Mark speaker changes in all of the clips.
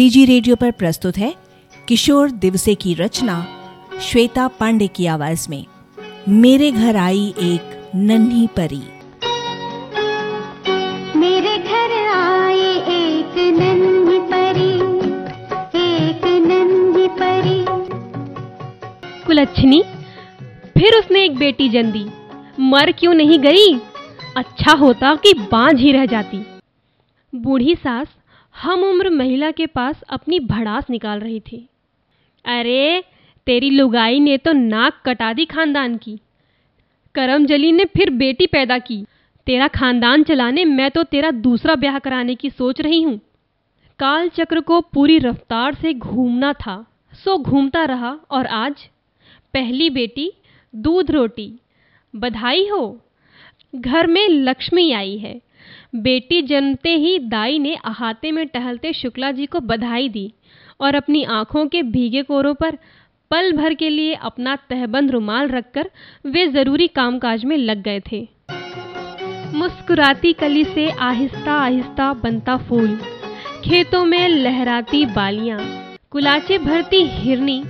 Speaker 1: CG radio पर प्रस्तुत है किशोर दिवसे की रचना श्वेता पांडे की आवाज़ में। मेरे घर आई एक नन्ही परी।
Speaker 2: मेरे घर आई एक नन्ही परी एक नन्ही परी।
Speaker 3: कुलच्छनी फिर उसने एक बेटी जन दी मर क्यों नहीं गई? अच्छा होता कि बांझ ही रह जाती। बूढ़ी सास हम उम्र महिला के पास अपनी भड़ास निकाल रही थी। अरे, तेरी लुगाई ने तो नाक कटा दी खानदान की। करमजली ने फिर बेटी पैदा की। तेरा खानदान चलाने मैं तो तेरा दूसरा ब्याह कराने की सोच रही हूँ। काल चक्र को पूरी रफ्तार से घूमना था। सो घूमता रहा और आज पहली बेटी, दूध रोटी। बधाई हो। घर में लक्ष्मी आई है। बेटी जन्मते ही दाई ने अहाते में टहलते शुक्ला जी को बधाई दी और अपनी आँखों के भीगे कोरों पर पल भर के लिए अपना तहबंद रुमाल रखकर वे ज़रूरी कामकाज में लग गए थे। मुस्कुराती कली से आहिस्ता आहिस्ता बनता फूल, खेतों में लहराती बालियाँ, कुलाचे भरती हिरनी,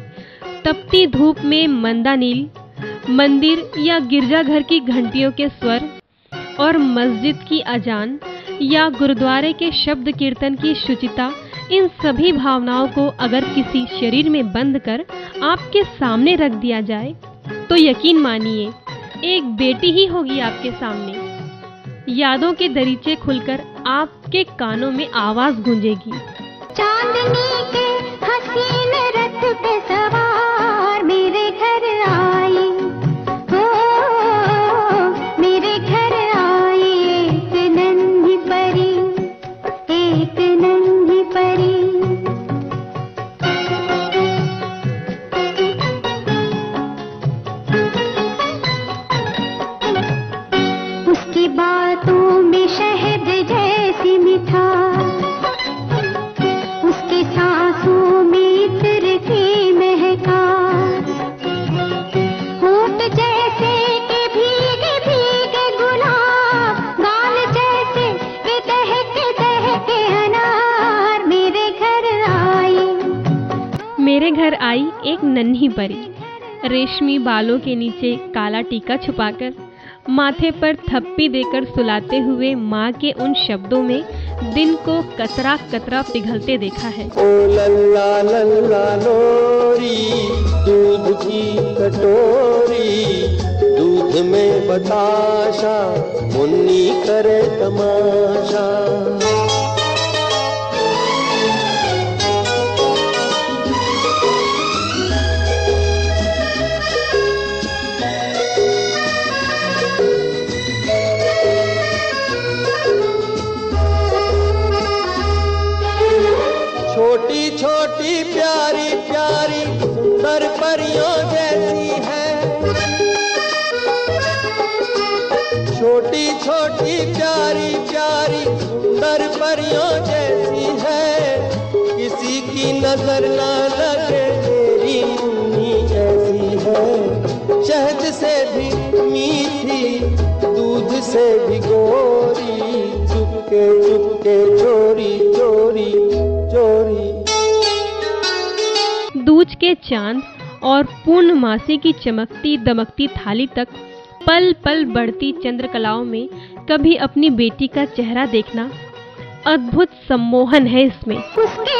Speaker 3: तपती धूप में मंदा नील, मंदिर या गिरजाघर की घंटियों के स्वर और मस्जिद की अजान या गुरुद्वारे के शब्द कीर्तन की शुचिता, इन सभी भावनाओं को अगर किसी शरीर में बंद कर आपके सामने रख दिया जाए तो यकीन मानिए, एक बेटी ही होगी आपके सामने। यादों के दरीचे खुलकर आपके कानों में आवाज़ गूंजेगी।
Speaker 2: चांदनी के हसीन रथ पे एक नन्ही परी।
Speaker 3: रेशमी बालों के नीचे काला टीका छुपाकर, माथे पर थप्पी देकर सुलाते हुए माँ के उन शब्दों में दिन को कतरा कतरा पिघलते देखा है।
Speaker 4: ओ लल्ला लल्ला, लोरी, दूध की कटोरी, दूध में बताशा, मुन्नी करे तमाशा। छोटी प्यारी प्यारी सुंदर परियों जैसी है। छोटी छोटी प्यारी प्यारी सुंदर परियों जैसी है। किसी की नज़र ना लगे तेरी मुन्नी ऐसी है। शहद से भी मीठी, दूध से भी गोरी, चुपके चुपके चोरी चोरी।
Speaker 3: के चाँद और पूर्णमासी की चमकती, दमकती थाली तक पल पल बढ़ती चंद्रकलाओं में कभी अपनी बेटी का चेहरा देखना अद्भुत सम्मोहन है इसमें।
Speaker 2: उसके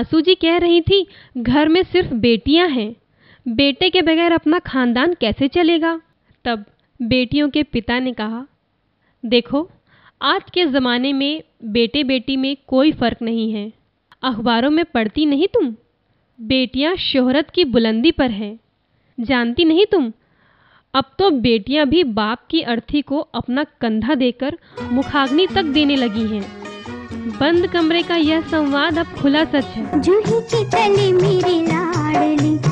Speaker 3: सासू जी कह रही थी, घर में सिर्फ़ बेटियाँ हैं। बेटे के बगैर अपना खानदान कैसे चलेगा? तब बेटियों के पिता ने कहा, देखो, आज के ज़माने में बेटे बेटी में कोई फ़र्क नहीं है। अखबारों में पढ़ती नहीं तुम? बेटियाँ शोहरत की बुलंदी पर हैं। जानती नहीं तुम? अब तो बेटियाँ भी बाप की अर्थी को अपना कंधा देकर मुखाग्नि तक देने लगी हैं। बंद कमरे का यह संवाद अब खुला सच है।
Speaker 2: जूही की कली मेरी लाडली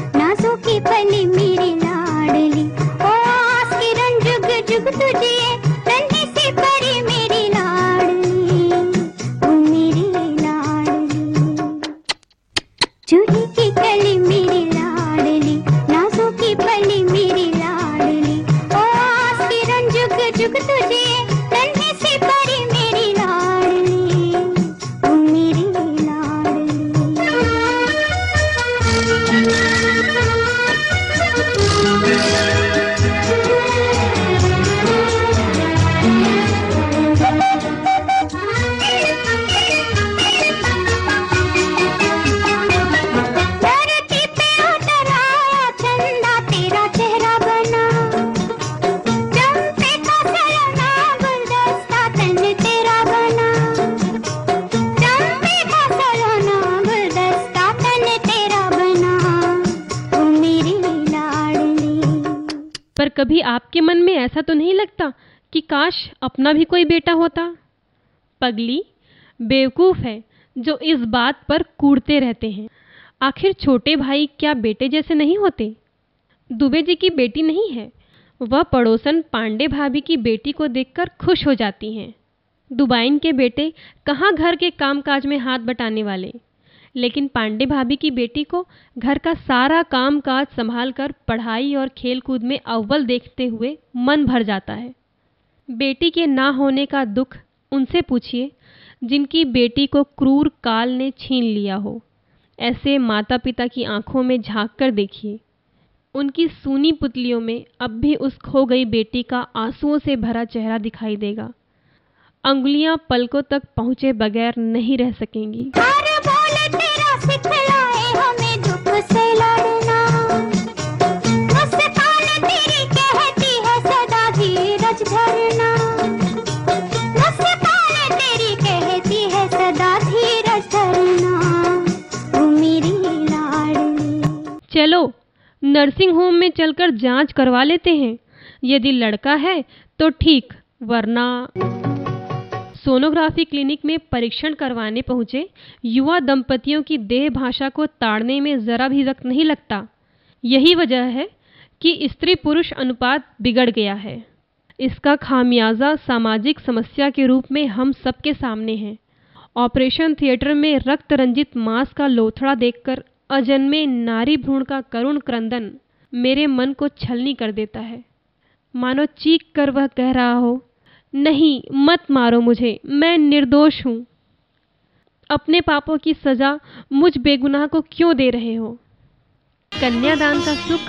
Speaker 2: पर
Speaker 3: कभी आपके मन में ऐसा तो नहीं लगता कि काश अपना भी कोई बेटा होता? पगली, बेवकूफ़ है जो इस बात पर कूड़ते रहते हैं। आखिर छोटे भाई क्या बेटे जैसे नहीं होते? दुबे जी की बेटी नहीं है। वह पड़ोसन पांडे भाभी की बेटी को देखकर खुश हो जाती हैं। दुबाइन के बेटे कहाँ घर के कामकाज में हाथ बटाने वाले? लेकिन पांडे भाभी की बेटी को घर का सारा काम काज संभाल कर पढ़ाई और खेल कूद में अव्वल देखते हुए मन भर जाता है। बेटी के ना होने का दुख उनसे पूछिए, जिनकी बेटी को क्रूर काल ने छीन लिया हो। ऐसे माता पिता की आँखों में झाँक कर देखिए। उनकी सूनी पुतलियों में अब भी उस खो गई बेटी का आंसुओं से भरा चेहरा दिखाई देगा। अंगुलियाँ पलकों तक पहुँचे बगैर नहीं रह सकेंगी। चलो नर्सिंग होम में चलकर जाँच करवा लेते हैं। यदि लड़का है तो ठीक, वरना सोनोग्राफी क्लिनिक में परीक्षण करवाने पहुँचे। युवा दंपतियों की देह भाषा को ताड़ने में जरा भी वक्त नहीं लगता। यही वजह है कि स्त्री पुरुष अनुपात बिगड़ गया है। इसका खामियाजा सामाजिक समस्या के रूप में हम सबके सामने है। ऑपरेशन थिएटर में रक्त रंजित मांस का लोथड़ा देखकर अजन्मे नारी भ्रूण का करुण क्रंदन मेरे मन को छलनी कर देता है। मानो चीख कर वह कह रहा हो नहीं, मत मारो मुझे, मैं निर्दोष हूँ। अपने पापों की सजा मुझ बेगुनाह को क्यों दे रहे हो? कन्यादान का सुख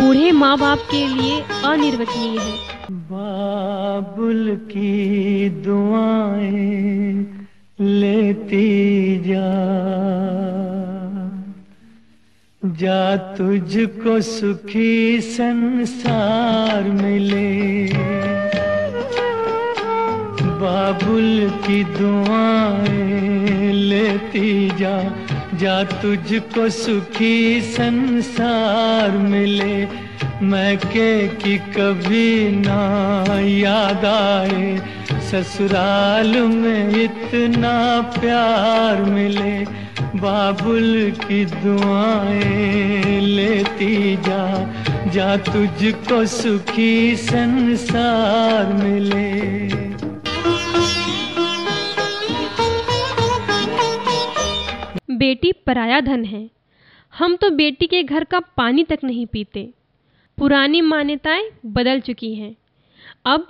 Speaker 3: बूढ़े माँ बाप के लिए अनिर्वचनीय है।
Speaker 5: बाबुल की दुआएँ लेती जा जा तुझको सुखी संसार मिले। बाबुल की दुआएँ लेती जा जा तुझको सुखी संसार मिले। मैं के की कभी ना याद आए, ससुराल में इतना प्यार मिले। बाबुल की दुआएँ लेती जा जा तुझको सुखी संसार मिले।
Speaker 3: बेटी पराया धन है। हम तो बेटी के घर का पानी तक नहीं पीते। पुरानी मान्यताएँ बदल चुकी हैं। अब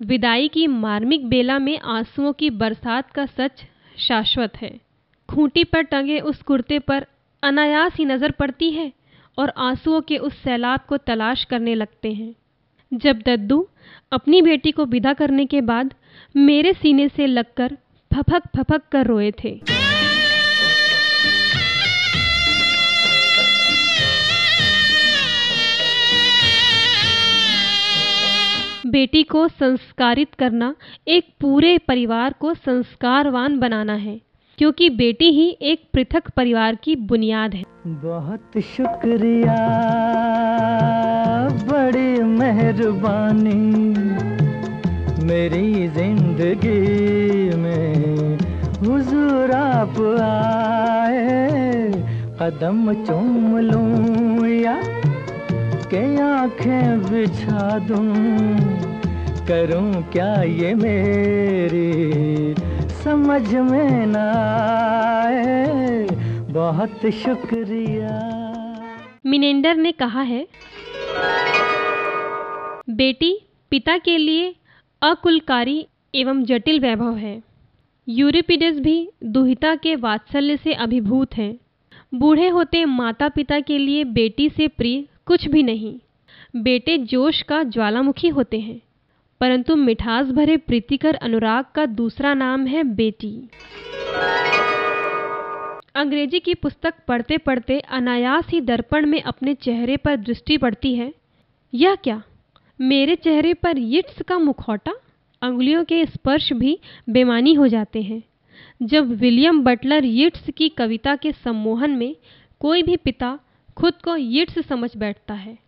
Speaker 3: विदाई की मार्मिक बेला में आंसुओं की बरसात का सच शाश्वत है। खूंटी पर टंगे उस कुर्ते पर अनायास ही नज़र पड़ती है और आंसुओं के उस सैलाब को तलाश करने लगते हैं। जब दद्दू अपनी बेटी को विदा करने के बाद मेरे सीने से लगकर फपक फपक कर रोए थे। बेटी को संस्कारित करना, एक पूरे परिवार को संस्कारवान बनाना है, क्योंकि बेटी ही एक पृथक परिवार की बुनियाद है।
Speaker 5: बहुत शुक्रिया, बड़ी मेहरबानी मेरी ज़िंदगी में। हुजूर आप आए, कदम चूम लूँ या के आँखें बिछा दूँ? करूँ क्या ये मेरी? समझ में ना आए। बहुत शुक्रिया।
Speaker 3: मिनेंडर ने कहा है, बेटी, पिता के लिए अकुलकारी एवं जटिल वैभव है। यूरिपिडस भी दुहिता के वात्सल्य से अभिभूत हैं। बूढ़े होते माता पिता के लिए बेटी से प्रिय कुछ भी नहीं। बेटे जोश का ज्वालामुखी होते हैं। परंतु मिठास भरे प्रीतिकर अनुराग का दूसरा नाम है बेटी। अंग्रेज़ी की पुस्तक पढ़ते पढ़ते अनायास ही दर्पण में अपने चेहरे पर दृष्टि पड़ती है। यह क्या? मेरे चेहरे पर यिट्स का मुखौटा? अंगुलियों के स्पर्श भी बेमानी हो जाते हैं। जब विलियम बटलर यिट्स की कविता के सम्मोहन में कोई भी पिता खुद को यिट्स समझ बैठता है।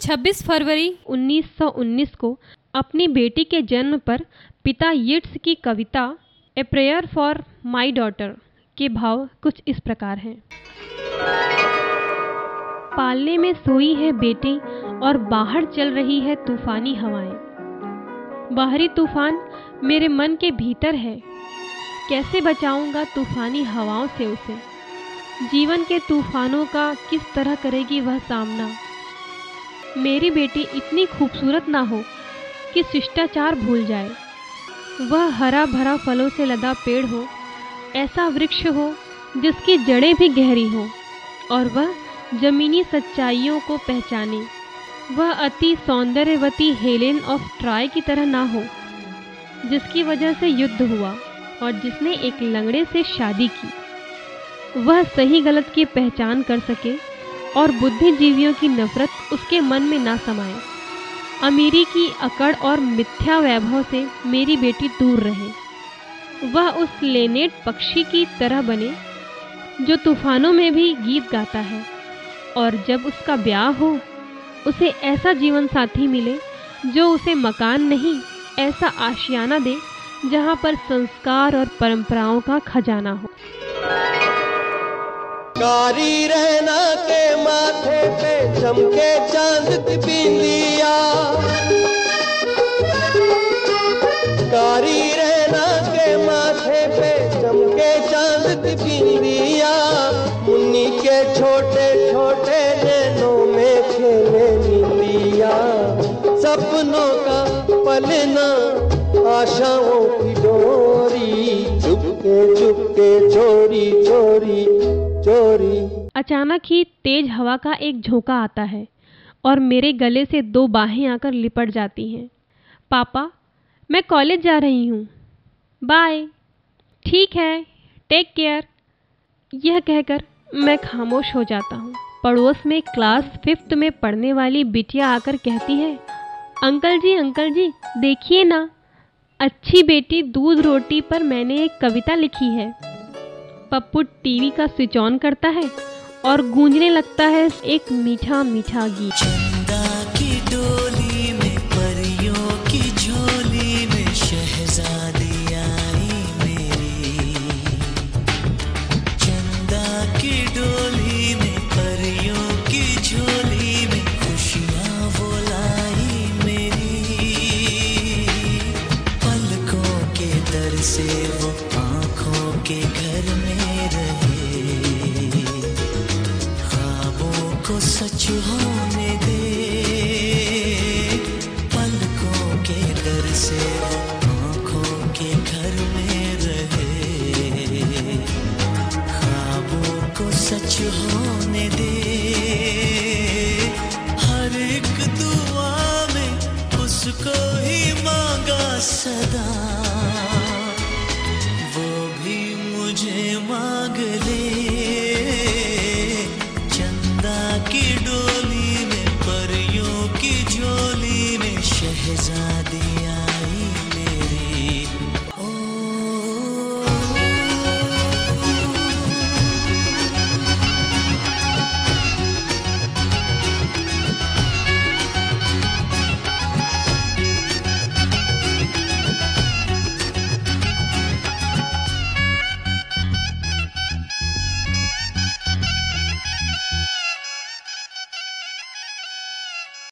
Speaker 3: 26 फरवरी 1919 को अपनी बेटी के जन्म पर पिता यिट्स की कविता a prayer for my daughter के भाव कुछ इस प्रकार हैं। पालने में सोई है बेटी और बाहर चल रही है तूफानी हवाएँ। बाहरी तूफ़ान मेरे मन के भीतर है। कैसे बचाऊँगा तूफानी हवाओं से उसे? जीवन के तूफानों का किस तरह करेगी वह सामना? मेरी बेटी इतनी खूबसूरत ना हो कि शिष्टाचार भूल जाए। वह हरा भरा फलों से लदा पेड़ हो, ऐसा वृक्ष हो, जिसकी जड़ें भी गहरी हो, और वह जमीनी सच्चाइयों को पहचाने। वह अति सौंदर्यवती हेलेन ऑफ़ ट्राय की तरह ना हो, जिसकी वजह से युद्ध हुआ और जिसने एक लंगड़े से शादी की। वह सही गलत की पहचान कर सके और बुद्धिजीवियों की नफरत उसके मन में ना समाए। अमीरी की अकड़ और मिथ्या वैभव से मेरी बेटी दूर रहे। वह उस लेनेट पक्षी की तरह बने, जो तूफानों में भी गीत गाता है। और जब उसका ब्याह हो, उसे ऐसा जीवन साथी मिले, जो उसे मकान नहीं, ऐसा आशियाना दे, जहाँ पर संस्कार और परंपराओं का खजाना हो।
Speaker 4: कारी रहना के माथे पे चमके चाँद बिंदिया। कारी रहना के माथे पे चमके चाँद बिंदिया। मुन्नी के छोटे छोटे नैनों में खेले नीलिया सपनों का पलना, आशाओं की डोरी। चुपके चुपके चोरी चोरी चोरी।
Speaker 3: अचानक ही तेज हवा का एक झोंका आता है और मेरे गले से दो बाहें आकर लिपट जाती हैं। पापा, मैं कॉलेज जा रही हूँ। बाय। ठीक है। Take care. यह कहकर मैं खामोश हो जाता हूँ। पड़ोस में क्लास फिफ्थ में पढ़ने वाली बिटिया आकर कहती है, अंकल जी अंकल जी, देखिए ना, अच्छी बेटी दूध रोटी पर मैंने एक कविता लिखी है। पप्पू टीवी का स्विच ऑन करता है और गूंजने लगता है एक मीठा मीठा गीत।
Speaker 6: vencer.